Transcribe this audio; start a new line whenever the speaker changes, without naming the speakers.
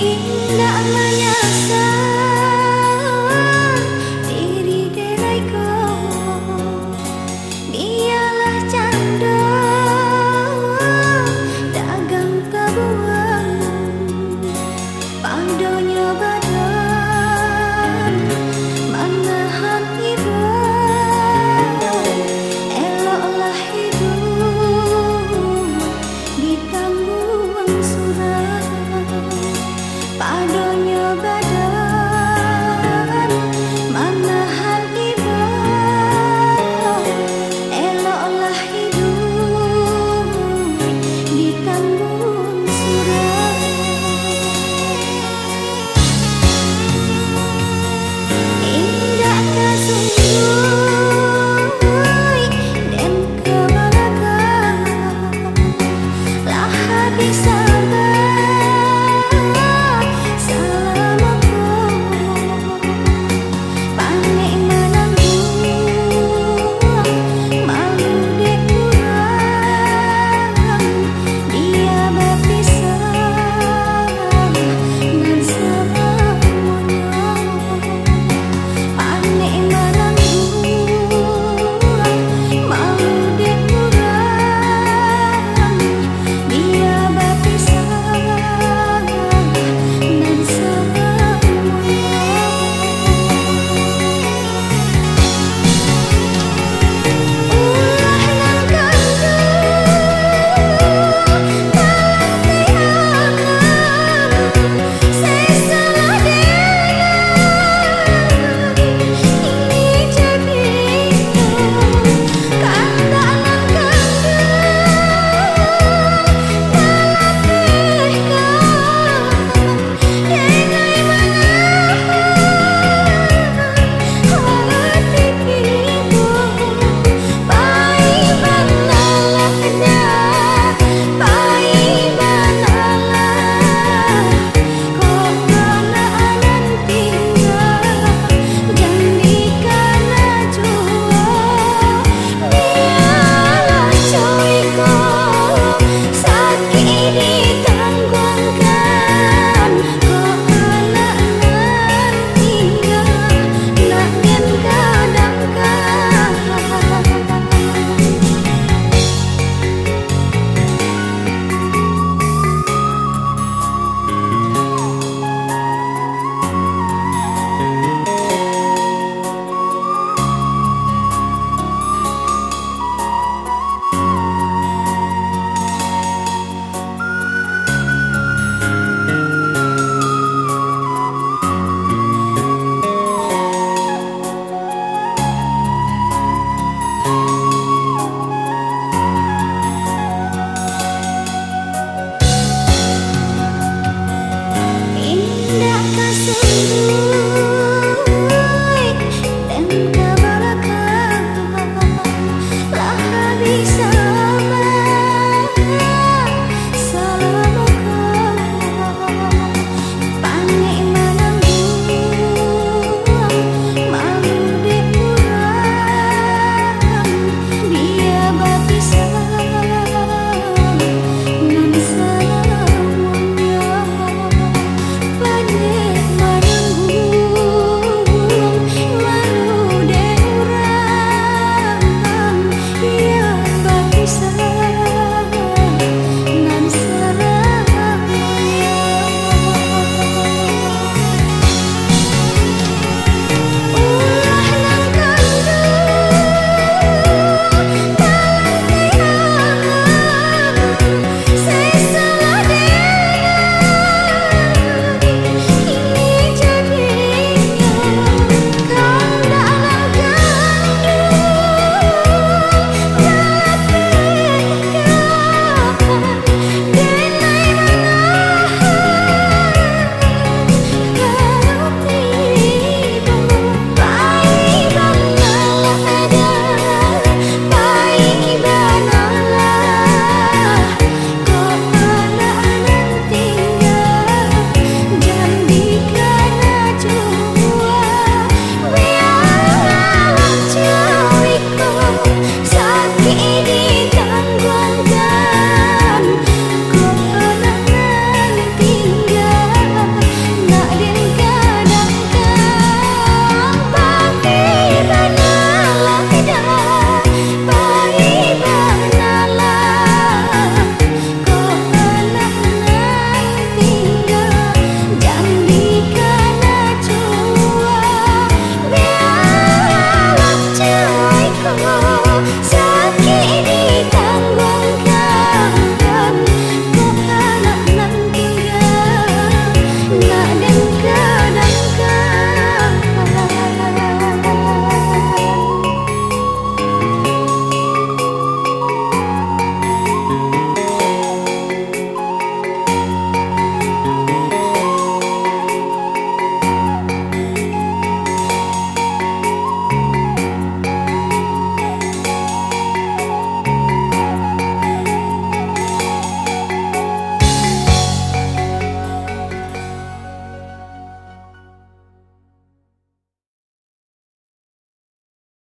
ý đã lấy